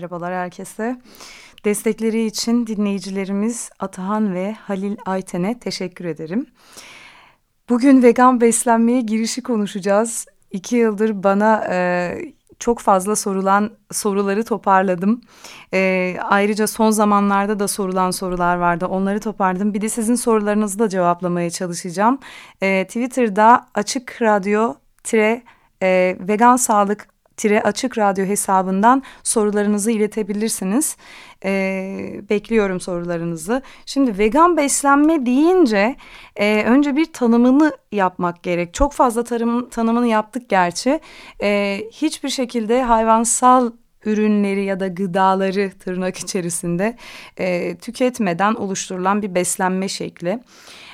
Merhabalar herkese. Destekleri için dinleyicilerimiz Atahan ve Halil Ayten'e teşekkür ederim. Bugün vegan beslenmeye girişi konuşacağız. İki yıldır bana e, çok fazla sorulan soruları toparladım. E, ayrıca son zamanlarda da sorulan sorular vardı. Onları toparladım. Bir de sizin sorularınızı da cevaplamaya çalışacağım. E, Twitter'da açık radyo tire e, vegan sağlık tire açık radyo hesabından sorularınızı iletebilirsiniz. Ee, bekliyorum sorularınızı. Şimdi vegan beslenme deyince e, önce bir tanımını yapmak gerek. Çok fazla tarım, tanımını yaptık gerçi. E, hiçbir şekilde hayvansal ürünleri ya da gıdaları tırnak içerisinde e, tüketmeden oluşturulan bir beslenme şekli.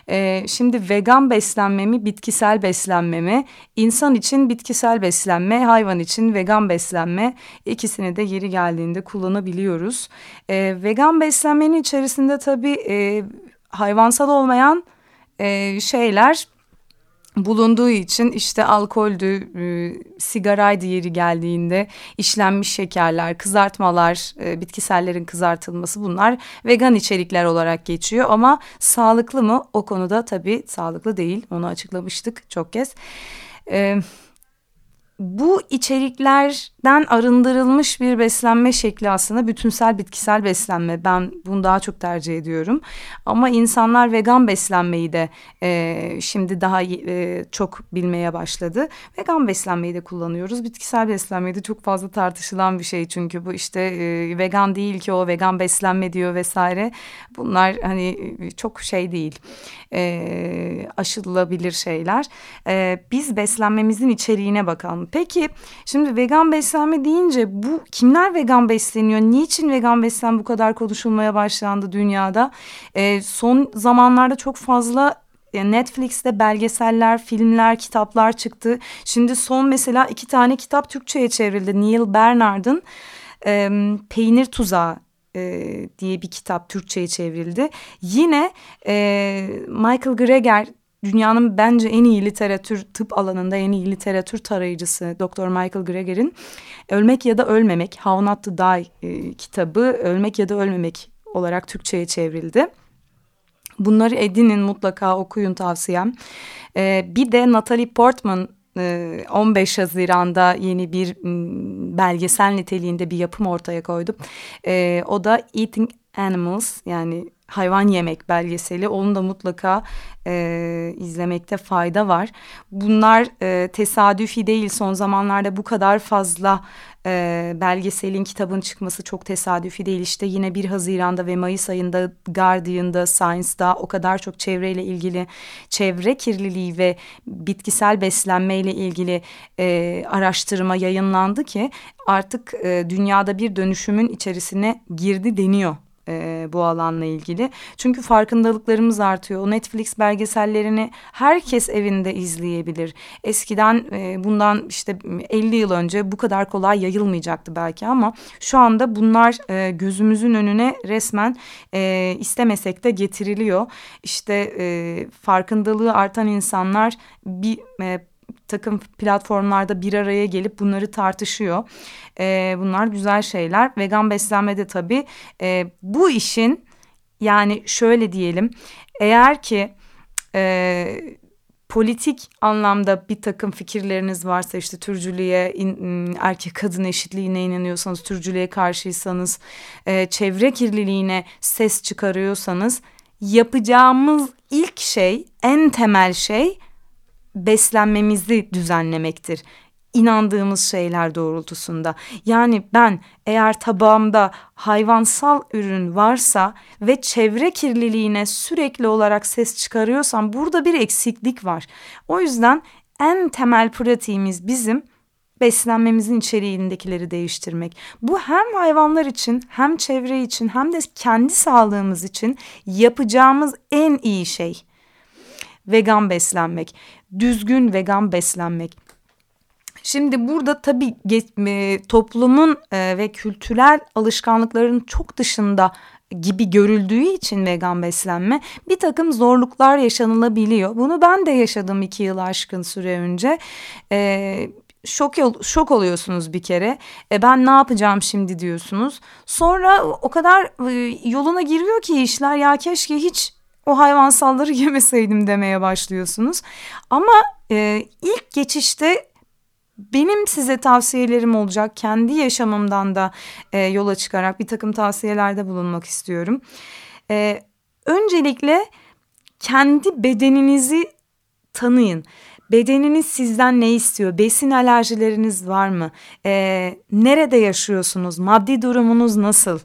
E, şimdi vegan beslenme mi, bitkisel beslenme mi? İnsan için bitkisel beslenme, hayvan için vegan beslenme ikisini de yeri geldiğinde kullanabiliyoruz. E, vegan beslenmenin içerisinde tabii e, hayvansal olmayan e, şeyler bulunduğu için işte alkoldü, e, sigaraydı yeri geldiğinde işlenmiş şekerler, kızartmalar, e, bitkisellerin kızartılması bunlar vegan içerikler olarak geçiyor. Ama sağlıklı mı? O konuda tabii sağlıklı değil. Onu açıklamıştık çok kez. Evet bu içeriklerden arındırılmış bir beslenme şekli aslında bütünsel bitkisel beslenme. Ben bunu daha çok tercih ediyorum. Ama insanlar vegan beslenmeyi de e, şimdi daha e, çok bilmeye başladı. Vegan beslenmeyi de kullanıyoruz. Bitkisel beslenmeyi de çok fazla tartışılan bir şey çünkü bu işte e, vegan değil ki o vegan beslenme diyor vesaire. Bunlar hani çok şey değil. E, aşılabilir şeyler. E, biz beslenmemizin içeriğine bakalım. Peki şimdi vegan beslenme deyince bu kimler vegan besleniyor? Niçin vegan beslenme bu kadar konuşulmaya başlandı dünyada? Ee, son zamanlarda çok fazla Netflix'te belgeseller, filmler, kitaplar çıktı. Şimdi son mesela iki tane kitap Türkçe'ye çevrildi. Neil Bernard'ın e, Peynir Tuzağı e, diye bir kitap Türkçe'ye çevrildi. Yine e, Michael Greger dünyanın bence en iyi literatür tıp alanında en iyi literatür tarayıcısı Dr. Michael Greger'in Ölmek ya da Ölmemek How Not to Die e, kitabı Ölmek ya da Ölmemek olarak Türkçe'ye çevrildi. Bunları edinin mutlaka okuyun tavsiyem. E, bir de Natalie Portman 15 e, Haziran'da yeni bir belgesel niteliğinde bir yapım ortaya koydum. E, o da Eating Animals yani hayvan yemek belgeseli onu da mutlaka e, izlemekte fayda var. Bunlar e, tesadüfi değil son zamanlarda bu kadar fazla e, belgeselin kitabın çıkması çok tesadüfi değil. İşte yine 1 Haziran'da ve Mayıs ayında Guardian'da, Science'da o kadar çok çevreyle ilgili çevre kirliliği ve bitkisel beslenmeyle ilgili e, araştırma yayınlandı ki artık e, dünyada bir dönüşümün içerisine girdi deniyor e, bu alanla ilgili. Çünkü farkındalıklarımız artıyor. O Netflix belgesellerini herkes evinde izleyebilir. Eskiden e, bundan işte 50 yıl önce bu kadar kolay yayılmayacaktı belki ama şu anda bunlar e, gözümüzün önüne resmen e, istemesek de getiriliyor. İşte e, farkındalığı artan insanlar bir e, takım platformlarda bir araya gelip bunları tartışıyor. E, bunlar güzel şeyler. Vegan beslenmede tabii e, bu işin yani şöyle diyelim eğer ki e, politik anlamda bir takım fikirleriniz varsa işte türcülüğe, in, erkek kadın eşitliğine inanıyorsanız, türcülüğe karşıysanız, e, çevre kirliliğine ses çıkarıyorsanız yapacağımız ilk şey, en temel şey beslenmemizi düzenlemektir inandığımız şeyler doğrultusunda. Yani ben eğer tabağımda hayvansal ürün varsa ve çevre kirliliğine sürekli olarak ses çıkarıyorsam burada bir eksiklik var. O yüzden en temel pratiğimiz bizim beslenmemizin içeriğindekileri değiştirmek. Bu hem hayvanlar için hem çevre için hem de kendi sağlığımız için yapacağımız en iyi şey. Vegan beslenmek, düzgün vegan beslenmek. Şimdi burada tabii toplumun e, ve kültürel alışkanlıkların çok dışında gibi görüldüğü için vegan beslenme bir takım zorluklar yaşanılabiliyor. Bunu ben de yaşadım iki yıl aşkın süre önce. Ee, şok şok oluyorsunuz bir kere. E, ben ne yapacağım şimdi diyorsunuz. Sonra o kadar e, yoluna giriyor ki işler ya keşke hiç o hayvansalları yemeseydim demeye başlıyorsunuz. Ama e, ilk geçişte benim size tavsiyelerim olacak. Kendi yaşamımdan da e, yola çıkarak bir takım tavsiyelerde bulunmak istiyorum. E, öncelikle kendi bedeninizi tanıyın. Bedeniniz sizden ne istiyor? Besin alerjileriniz var mı? E, nerede yaşıyorsunuz? Maddi durumunuz nasıl?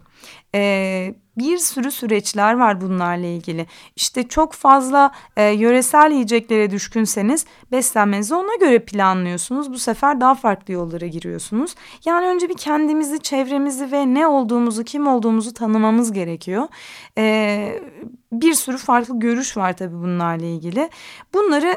E, bir sürü süreçler var bunlarla ilgili. İşte çok fazla e, yöresel yiyeceklere düşkünseniz beslenmenizi ona göre planlıyorsunuz. Bu sefer daha farklı yollara giriyorsunuz. Yani önce bir kendimizi, çevremizi ve ne olduğumuzu, kim olduğumuzu tanımamız gerekiyor. E, bir sürü farklı görüş var tabii bunlarla ilgili. Bunları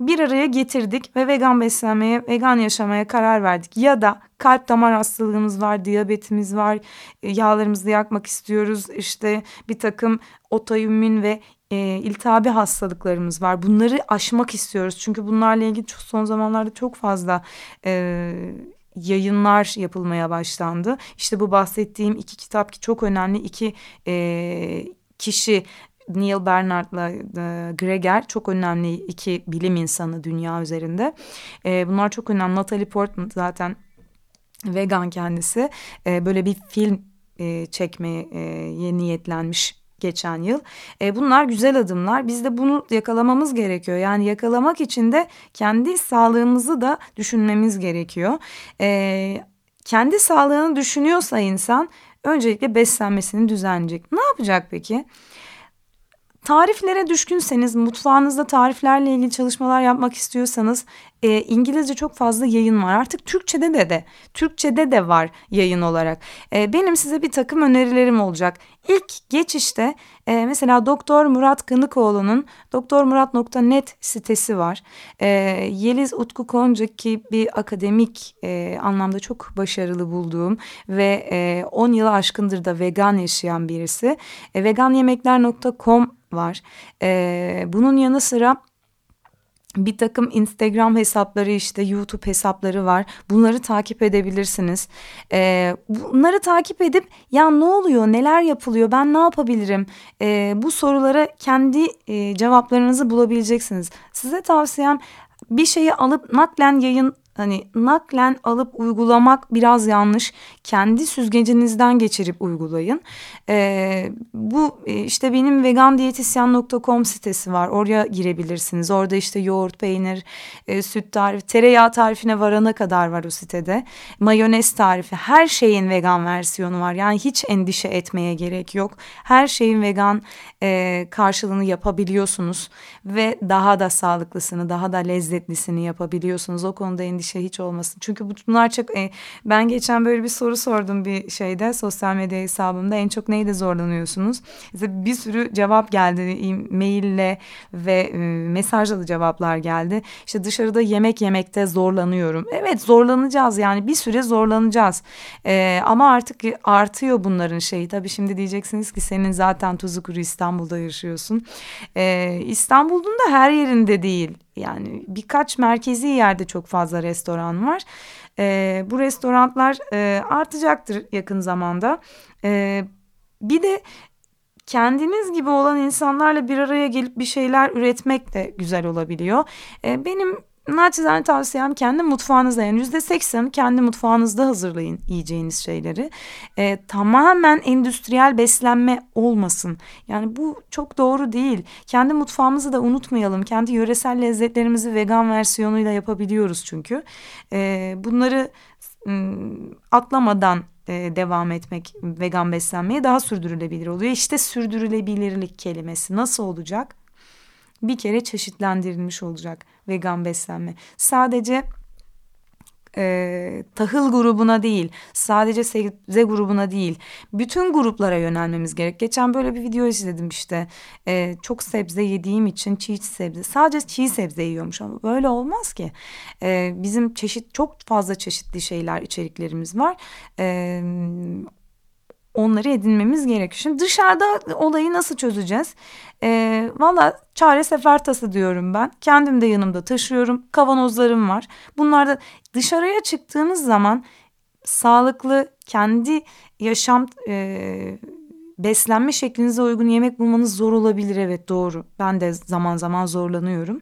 bir araya getirdik ve vegan beslenmeye, vegan yaşamaya karar verdik. Ya da kalp damar hastalığımız var, diyabetimiz var, e, yağlarımızı yakmak istiyoruz. İşte bir takım otoimmün ve e, iltihabi hastalıklarımız var. Bunları aşmak istiyoruz. Çünkü bunlarla ilgili çok, son zamanlarda çok fazla e, yayınlar yapılmaya başlandı. İşte bu bahsettiğim iki kitap ki çok önemli iki e, kişi Neil Bernard'la e, Greger çok önemli iki bilim insanı dünya üzerinde. E, bunlar çok önemli. Natalie Portman zaten vegan kendisi. E, böyle bir film e, çekmeye e, niyetlenmiş geçen yıl. E, bunlar güzel adımlar. Biz de bunu yakalamamız gerekiyor. Yani yakalamak için de kendi sağlığımızı da düşünmemiz gerekiyor. Kendi sağlığını düşünüyorsa insan öncelikle beslenmesini düzenleyecek. Ne yapacak peki? Tariflere düşkünseniz, mutfağınızda tariflerle ilgili çalışmalar yapmak istiyorsanız e, İngilizce çok fazla yayın var. Artık Türkçe'de de de, Türkçe'de de var yayın olarak. E, benim size bir takım önerilerim olacak. İlk geçişte e, mesela Doktor Murat Kınıkoğlu'nun doktormurat.net sitesi var. E, Yeliz Utku Konca ki bir akademik e, anlamda çok başarılı bulduğum ve e, 10 yılı aşkındır da vegan yaşayan birisi. E, veganyemekler.com var. E, bunun yanı sıra bir takım Instagram hesapları işte YouTube hesapları var. Bunları takip edebilirsiniz. Ee, bunları takip edip ya ne oluyor, neler yapılıyor, ben ne yapabilirim? Ee, bu sorulara kendi e, cevaplarınızı bulabileceksiniz. Size tavsiyem bir şeyi alıp naklen yayın hani naklen alıp uygulamak biraz yanlış. Kendi süzgecinizden geçirip uygulayın. Ee, bu e, işte benim vegandiyetisyen.com sitesi var. Oraya girebilirsiniz. Orada işte yoğurt, peynir, e, süt tarifi, tereyağı tarifine varana kadar var o sitede. Mayonez tarifi, her şeyin vegan versiyonu var. Yani hiç endişe etmeye gerek yok. Her şeyin vegan e, karşılığını yapabiliyorsunuz ve daha da sağlıklısını, daha da lezzetlisini yapabiliyorsunuz. O konuda endişe hiç olmasın. Çünkü bunlar çok e, ben geçen böyle bir soru sordum bir şeyde sosyal medya hesabımda en çok neyde zorlanıyorsunuz? İşte bir sürü cevap geldi maille ve e, mesajla cevaplar geldi. İşte dışarıda yemek yemekte zorlanıyorum. Evet zorlanacağız yani bir süre zorlanacağız. E, ama artık artıyor bunların şeyi. Tabii şimdi diyeceksiniz ki senin zaten tuzu kuru İstanbul'da yaşıyorsun. E, İstanbul'un da her yerinde değil. Yani birkaç merkezi yerde çok fazla restoran var. E, bu restoranlar e, artacaktır yakın zamanda. E, bir de kendiniz gibi olan insanlarla bir araya gelip bir şeyler üretmek de güzel olabiliyor. E, benim naçizane tavsiyem kendi mutfağınızda yani yüzde seksen kendi mutfağınızda hazırlayın yiyeceğiniz şeyleri. Ee, tamamen endüstriyel beslenme olmasın. Yani bu çok doğru değil. Kendi mutfağımızı da unutmayalım. Kendi yöresel lezzetlerimizi vegan versiyonuyla yapabiliyoruz çünkü. Ee, bunları atlamadan e, devam etmek vegan beslenmeye daha sürdürülebilir oluyor. İşte sürdürülebilirlik kelimesi nasıl olacak? Bir kere çeşitlendirilmiş olacak vegan beslenme. Sadece e, tahıl grubuna değil, sadece sebze grubuna değil, bütün gruplara yönelmemiz gerek. Geçen böyle bir video izledim işte. E, çok sebze yediğim için çiğ sebze, sadece çiğ sebze yiyormuş ama böyle olmaz ki. E, bizim çeşit çok fazla çeşitli şeyler, içeriklerimiz var. E, onları edinmemiz gerekiyor. Şimdi dışarıda olayı nasıl çözeceğiz? E, Valla çare sefer tası diyorum ben. Kendim de yanımda taşıyorum. Kavanozlarım var. Bunlar da dışarıya çıktığınız zaman sağlıklı kendi yaşam e, beslenme şeklinize uygun yemek bulmanız zor olabilir evet doğru. Ben de zaman zaman zorlanıyorum.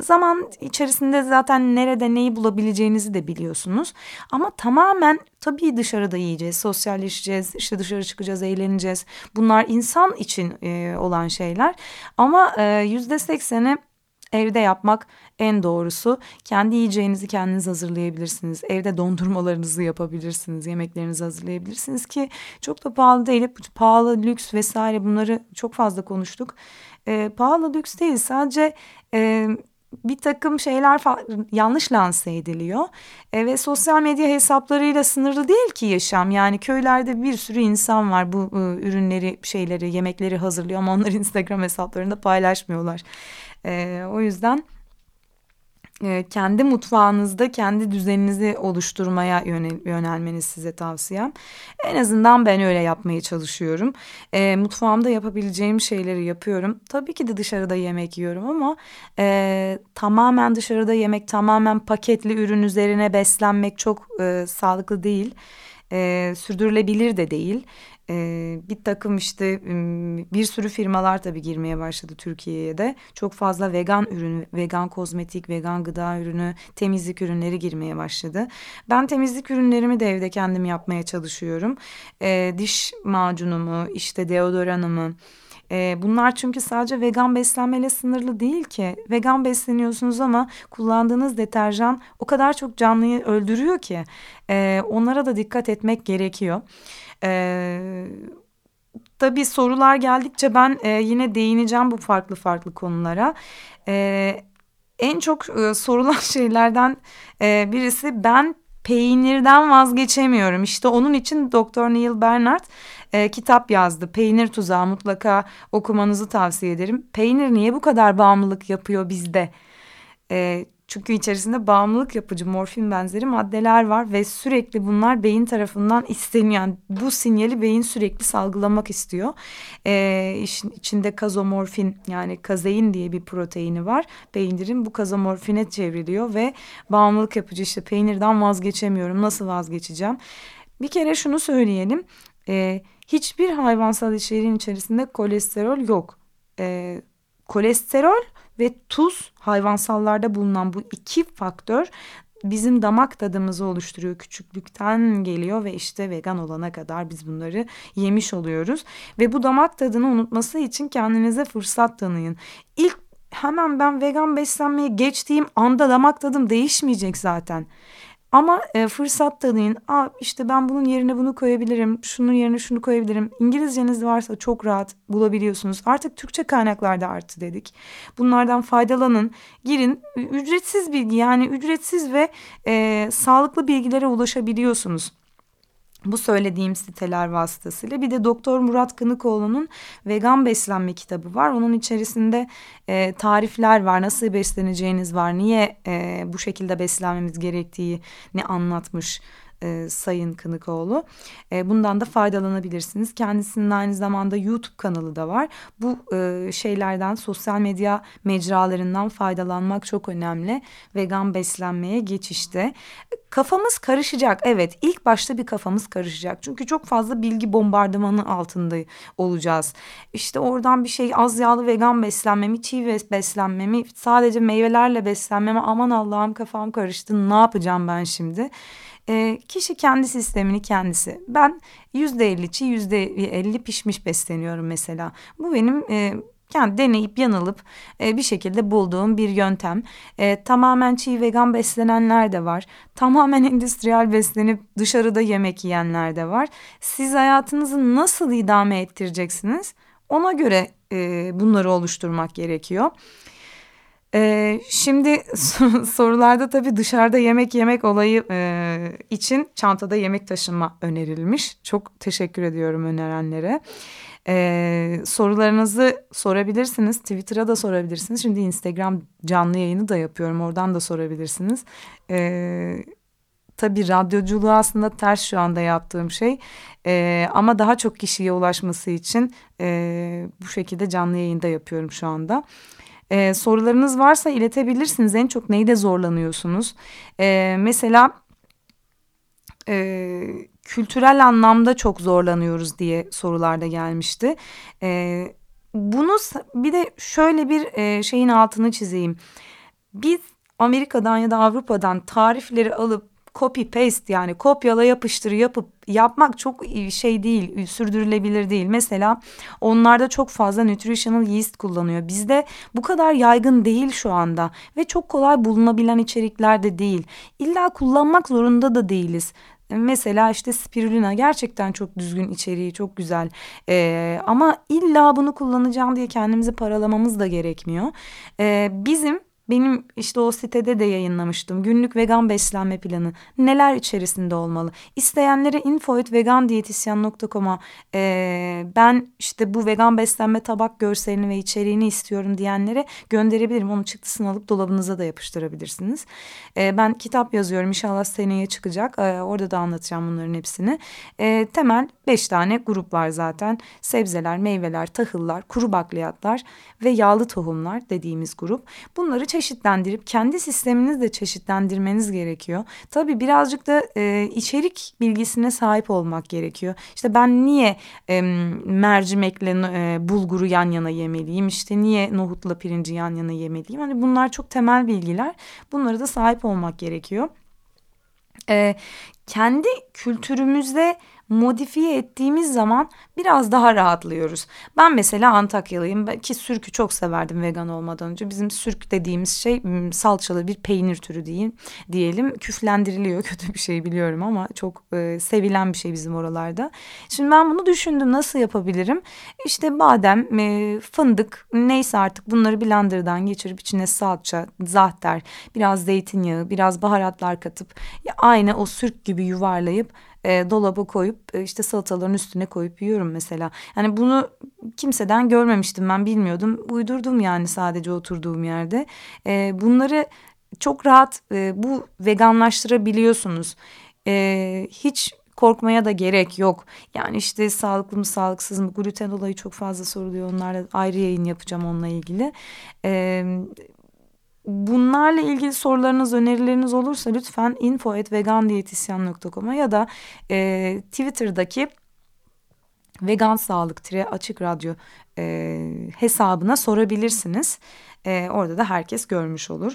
Zaman içerisinde zaten nerede neyi bulabileceğinizi de biliyorsunuz. Ama tamamen tabii dışarıda yiyeceğiz, sosyalleşeceğiz, işte dışarı çıkacağız, eğleneceğiz. Bunlar insan için e, olan şeyler. Ama yüzde sekseni Evde yapmak en doğrusu. Kendi yiyeceğinizi kendiniz hazırlayabilirsiniz. Evde dondurmalarınızı yapabilirsiniz. Yemeklerinizi hazırlayabilirsiniz ki çok da pahalı değil. Pahalı, lüks vesaire bunları çok fazla konuştuk. E, pahalı, lüks değil sadece... E, bir takım şeyler yanlış lanse ediliyor. E, ve sosyal medya hesaplarıyla sınırlı değil ki yaşam. Yani köylerde bir sürü insan var. Bu e, ürünleri şeyleri yemekleri hazırlıyor ama onları Instagram hesaplarında paylaşmıyorlar. E, o yüzden e, kendi mutfağınızda kendi düzeninizi oluşturmaya yönel, yönelmeniz size tavsiyem. En azından ben öyle yapmaya çalışıyorum. E, mutfağımda yapabileceğim şeyleri yapıyorum. Tabii ki de dışarıda yemek yiyorum ama e, tamamen dışarıda yemek, tamamen paketli ürün üzerine beslenmek çok e, sağlıklı değil. E, sürdürülebilir de değil e, bir takım işte bir sürü firmalar tabii girmeye başladı Türkiye'ye de. Çok fazla vegan ürün, vegan kozmetik, vegan gıda ürünü, temizlik ürünleri girmeye başladı. Ben temizlik ürünlerimi de evde kendim yapmaya çalışıyorum. E, diş macunumu, işte deodoranımı, e, bunlar çünkü sadece vegan beslenmeyle sınırlı değil ki. Vegan besleniyorsunuz ama kullandığınız deterjan o kadar çok canlıyı öldürüyor ki. E, onlara da dikkat etmek gerekiyor. Ee, tabii sorular geldikçe ben e, yine değineceğim bu farklı farklı konulara. E, en çok e, sorulan şeylerden e, birisi ben peynirden vazgeçemiyorum. İşte onun için Doktor Neil Bernard e, kitap yazdı. Peynir Tuzağı mutlaka okumanızı tavsiye ederim. Peynir niye bu kadar bağımlılık yapıyor bizde? E, çünkü içerisinde bağımlılık yapıcı morfin benzeri maddeler var ve sürekli bunlar beyin tarafından isteniyor. Bu sinyali beyin sürekli salgılamak istiyor. Ee, işin içinde kazomorfin yani kazein diye bir proteini var. Peynirin bu kazomorfine çevriliyor ve bağımlılık yapıcı işte peynirden vazgeçemiyorum. Nasıl vazgeçeceğim? Bir kere şunu söyleyelim. Ee, hiçbir hayvansal içeriğin içerisinde kolesterol yok. Ee, kolesterol ve tuz hayvansallarda bulunan bu iki faktör bizim damak tadımızı oluşturuyor. Küçüklükten geliyor ve işte vegan olana kadar biz bunları yemiş oluyoruz. Ve bu damak tadını unutması için kendinize fırsat tanıyın. İlk hemen ben vegan beslenmeye geçtiğim anda damak tadım değişmeyecek zaten. Ama e, fırsat tanıyın. Aa, işte ben bunun yerine bunu koyabilirim. Şunun yerine şunu koyabilirim. İngilizceniz varsa çok rahat bulabiliyorsunuz. Artık Türkçe kaynaklarda arttı dedik. Bunlardan faydalanın. Girin. Ücretsiz bilgi yani ücretsiz ve e, sağlıklı bilgilere ulaşabiliyorsunuz bu söylediğim siteler vasıtasıyla. Bir de Doktor Murat Kınıkoğlu'nun vegan beslenme kitabı var. Onun içerisinde e, tarifler var, nasıl besleneceğiniz var, niye e, bu şekilde beslenmemiz gerektiğini anlatmış e, Sayın Kınıkoğlu. E, bundan da faydalanabilirsiniz. Kendisinin aynı zamanda YouTube kanalı da var. Bu e, şeylerden sosyal medya mecralarından faydalanmak çok önemli. Vegan beslenmeye geçişte. Kafamız karışacak. Evet ilk başta bir kafamız karışacak. Çünkü çok fazla bilgi bombardımanı altında olacağız. İşte oradan bir şey az yağlı vegan beslenmemi, çiğ beslenmemi, sadece meyvelerle beslenmemi aman Allah'ım kafam karıştı ne yapacağım ben şimdi? E, kişi kendi sistemini kendisi. Ben yüzde elli çiğ yüzde elli pişmiş besleniyorum mesela. Bu benim e, yani deneyip yanılıp e, bir şekilde bulduğum bir yöntem. E, tamamen çiğ vegan beslenenler de var. Tamamen endüstriyel beslenip dışarıda yemek yiyenler de var. Siz hayatınızı nasıl idame ettireceksiniz? Ona göre e, bunları oluşturmak gerekiyor. Ee, şimdi sorularda tabii dışarıda yemek yemek olayı e, için çantada yemek taşınma önerilmiş. Çok teşekkür ediyorum önerenlere. Ee, sorularınızı sorabilirsiniz. Twitter'a da sorabilirsiniz. Şimdi Instagram canlı yayını da yapıyorum. Oradan da sorabilirsiniz. Ee, tabii radyoculuğu aslında ters şu anda yaptığım şey. Ee, ama daha çok kişiye ulaşması için e, bu şekilde canlı yayında yapıyorum şu anda. Ee, sorularınız varsa iletebilirsiniz. En çok neyde zorlanıyorsunuz? Ee, mesela e, kültürel anlamda çok zorlanıyoruz diye sorularda gelmişti. E, bunu bir de şöyle bir e, şeyin altını çizeyim. Biz Amerika'dan ya da Avrupa'dan tarifleri alıp copy paste yani kopyala yapıştır yapıp yapmak çok şey değil sürdürülebilir değil. Mesela onlarda çok fazla nutritional yeast kullanıyor. Bizde bu kadar yaygın değil şu anda ve çok kolay bulunabilen içerikler de değil. İlla kullanmak zorunda da değiliz. Mesela işte spirulina gerçekten çok düzgün içeriği çok güzel ee, ama illa bunu kullanacağım diye kendimizi paralamamız da gerekmiyor. Ee, bizim benim işte o sitede de yayınlamıştım. Günlük vegan beslenme planı. Neler içerisinde olmalı? İsteyenlere infoetvegandiyetisyen.com'a e, ben işte bu vegan beslenme tabak görselini ve içeriğini istiyorum diyenlere gönderebilirim. Onun çıktısını alıp dolabınıza da yapıştırabilirsiniz. E, ben kitap yazıyorum. İnşallah seneye çıkacak. E, orada da anlatacağım bunların hepsini. E, temel beş tane grup var zaten. Sebzeler, meyveler, tahıllar, kuru bakliyatlar ve yağlı tohumlar dediğimiz grup. Bunları çeşitlendirip kendi sisteminizi de çeşitlendirmeniz gerekiyor. Tabii birazcık da e, içerik bilgisine sahip olmak gerekiyor. İşte ben niye e, mercimekle e, bulguru yan yana yemeliyim? İşte niye nohutla pirinci yan yana yemeliyim? Hani bunlar çok temel bilgiler. Bunlara da sahip olmak gerekiyor. E, kendi kültürümüzde modifiye ettiğimiz zaman biraz daha rahatlıyoruz. Ben mesela Antakyalıyım ki sürkü çok severdim vegan olmadan önce. Bizim sürk dediğimiz şey salçalı bir peynir türü diyeyim, diyelim. Küflendiriliyor kötü bir şey biliyorum ama çok e, sevilen bir şey bizim oralarda. Şimdi ben bunu düşündüm nasıl yapabilirim? İşte badem, e, fındık neyse artık bunları blenderdan geçirip içine salça, zahter, biraz zeytinyağı, biraz baharatlar katıp aynı o sürk gibi yuvarlayıp e, dolaba koyup e, işte salataların üstüne koyup yiyorum mesela. Yani bunu kimseden görmemiştim ben bilmiyordum. Uydurdum yani sadece oturduğum yerde. E, bunları çok rahat e, bu veganlaştırabiliyorsunuz. E, hiç korkmaya da gerek yok. Yani işte sağlıklı mı sağlıksız mı gluten olayı çok fazla soruluyor. Onlarla ayrı yayın yapacağım onunla ilgili. Ee, bunlarla ilgili sorularınız, önerileriniz olursa lütfen info.vegandiyetisyen.com'a ya da e, Twitter'daki vegan sağlık tire açık radyo e, hesabına sorabilirsiniz. E, orada da herkes görmüş olur.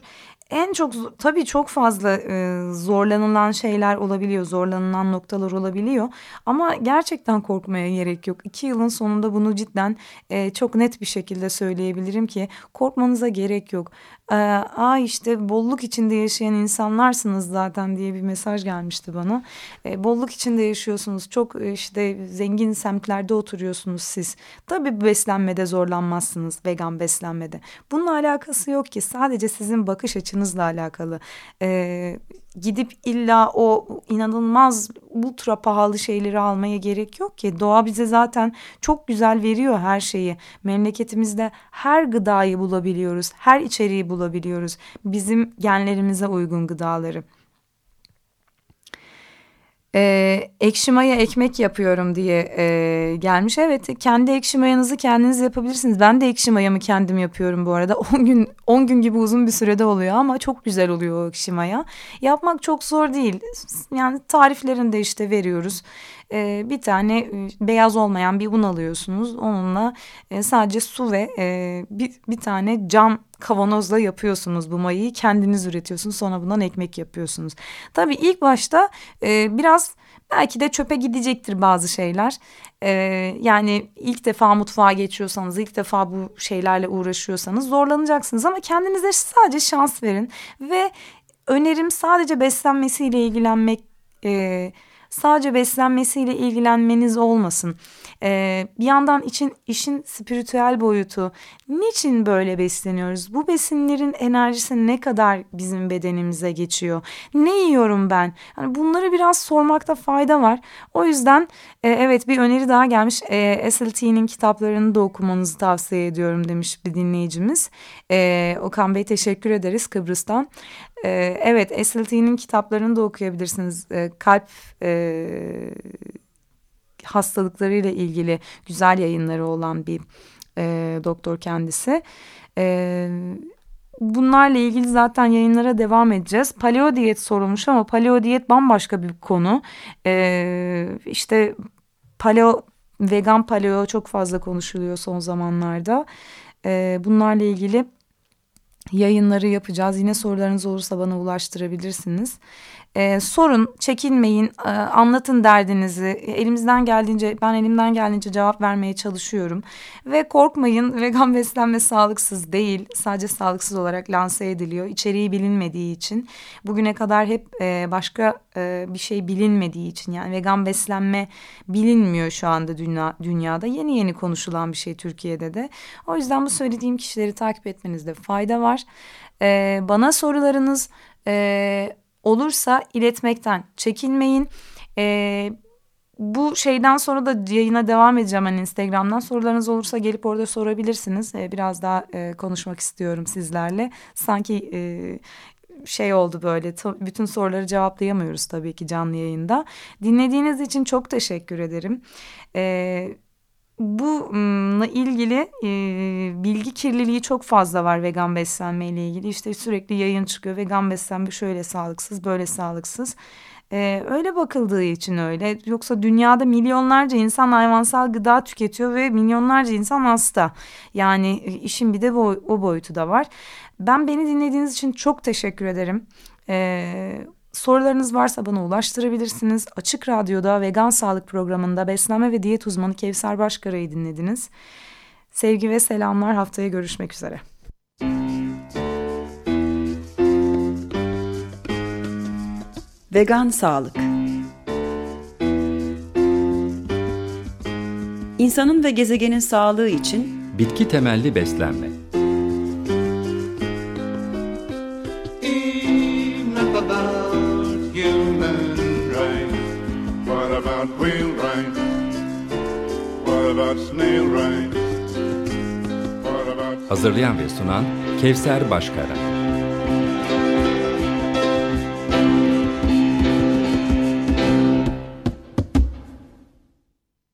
En çok tabii çok fazla e, zorlanılan şeyler olabiliyor, zorlanılan noktalar olabiliyor. Ama gerçekten korkmaya gerek yok. İki yılın sonunda bunu cidden e, çok net bir şekilde söyleyebilirim ki korkmanıza gerek yok. E, Aa işte bolluk içinde yaşayan insanlarsınız zaten diye bir mesaj gelmişti bana. E, bolluk içinde yaşıyorsunuz, çok e, işte zengin semtlerde oturuyorsunuz siz. Tabii beslenmede zorlanmazsınız, vegan beslenmede. Bununla alakası yok ki sadece sizin bakış açınız hayatınızla alakalı. Ee, gidip illa o inanılmaz ultra pahalı şeyleri almaya gerek yok ki. Doğa bize zaten çok güzel veriyor her şeyi. Memleketimizde her gıdayı bulabiliyoruz. Her içeriği bulabiliyoruz. Bizim genlerimize uygun gıdaları e, ekşi maya ekmek yapıyorum diye e, gelmiş. Evet kendi ekşi mayanızı kendiniz yapabilirsiniz. Ben de ekşi mayamı kendim yapıyorum bu arada. 10 gün 10 gün gibi uzun bir sürede oluyor ama çok güzel oluyor o ekşi maya. Yapmak çok zor değil. Yani tariflerini de işte veriyoruz. E, bir tane e, beyaz olmayan bir un alıyorsunuz. Onunla e, sadece su ve e, bir, bir tane cam kavanozla yapıyorsunuz bu mayayı kendiniz üretiyorsunuz sonra bundan ekmek yapıyorsunuz. Tabii ilk başta e, biraz belki de çöpe gidecektir bazı şeyler. Ee, yani ilk defa mutfağa geçiyorsanız, ilk defa bu şeylerle uğraşıyorsanız zorlanacaksınız ama kendinize sadece şans verin ve önerim sadece beslenmesiyle ilgilenmek. E, sadece beslenmesiyle ilgilenmeniz olmasın. Ee, bir yandan için işin spiritüel boyutu. Niçin böyle besleniyoruz? Bu besinlerin enerjisi ne kadar bizim bedenimize geçiyor? Ne yiyorum ben? Yani bunları biraz sormakta fayda var. O yüzden e, evet bir öneri daha gelmiş. E, SLT'nin kitaplarını da okumanızı tavsiye ediyorum demiş bir dinleyicimiz. E, Okan Bey teşekkür ederiz Kıbrıs'tan. E, evet SLT'nin kitaplarını da okuyabilirsiniz. E, kalp e, hastalıklarıyla ilgili güzel yayınları olan bir e, doktor kendisi. E, bunlarla ilgili zaten yayınlara devam edeceğiz. Paleo diyet sorulmuş ama paleo diyet bambaşka bir konu. E, işte paleo, vegan paleo çok fazla konuşuluyor son zamanlarda. E, bunlarla ilgili yayınları yapacağız. Yine sorularınız olursa bana ulaştırabilirsiniz. Ee, sorun, çekinmeyin, e, anlatın derdinizi. Elimizden geldiğince, ben elimden geldiğince cevap vermeye çalışıyorum. Ve korkmayın, vegan beslenme sağlıksız değil. Sadece sağlıksız olarak lanse ediliyor. İçeriği bilinmediği için. Bugüne kadar hep e, başka e, bir şey bilinmediği için. Yani vegan beslenme bilinmiyor şu anda dünya, dünyada. Yeni yeni konuşulan bir şey Türkiye'de de. O yüzden bu söylediğim kişileri takip etmenizde fayda var. Ee, bana sorularınız... E, olursa iletmekten çekinmeyin. Ee, bu şeyden sonra da yayına devam edeceğim hani Instagram'dan. Sorularınız olursa gelip orada sorabilirsiniz. Ee, biraz daha e, konuşmak istiyorum sizlerle. Sanki e, şey oldu böyle bütün soruları cevaplayamıyoruz tabii ki canlı yayında. Dinlediğiniz için çok teşekkür ederim. Ee, Bununla ilgili e, bilgi kirliliği çok fazla var vegan beslenme ile ilgili. İşte sürekli yayın çıkıyor. Vegan beslenme şöyle sağlıksız, böyle sağlıksız. Ee, öyle bakıldığı için öyle. Yoksa dünyada milyonlarca insan hayvansal gıda tüketiyor ve milyonlarca insan hasta. Yani işin bir de o, o boyutu da var. Ben beni dinlediğiniz için çok teşekkür ederim. Ee, Sorularınız varsa bana ulaştırabilirsiniz. Açık Radyo'da Vegan Sağlık programında beslenme ve diyet uzmanı Kevser Başkara'yı dinlediniz. Sevgi ve selamlar haftaya görüşmek üzere. Vegan Sağlık İnsanın ve gezegenin sağlığı için bitki temelli beslenme. Hazırlayan ve sunan Kevser Başkaran.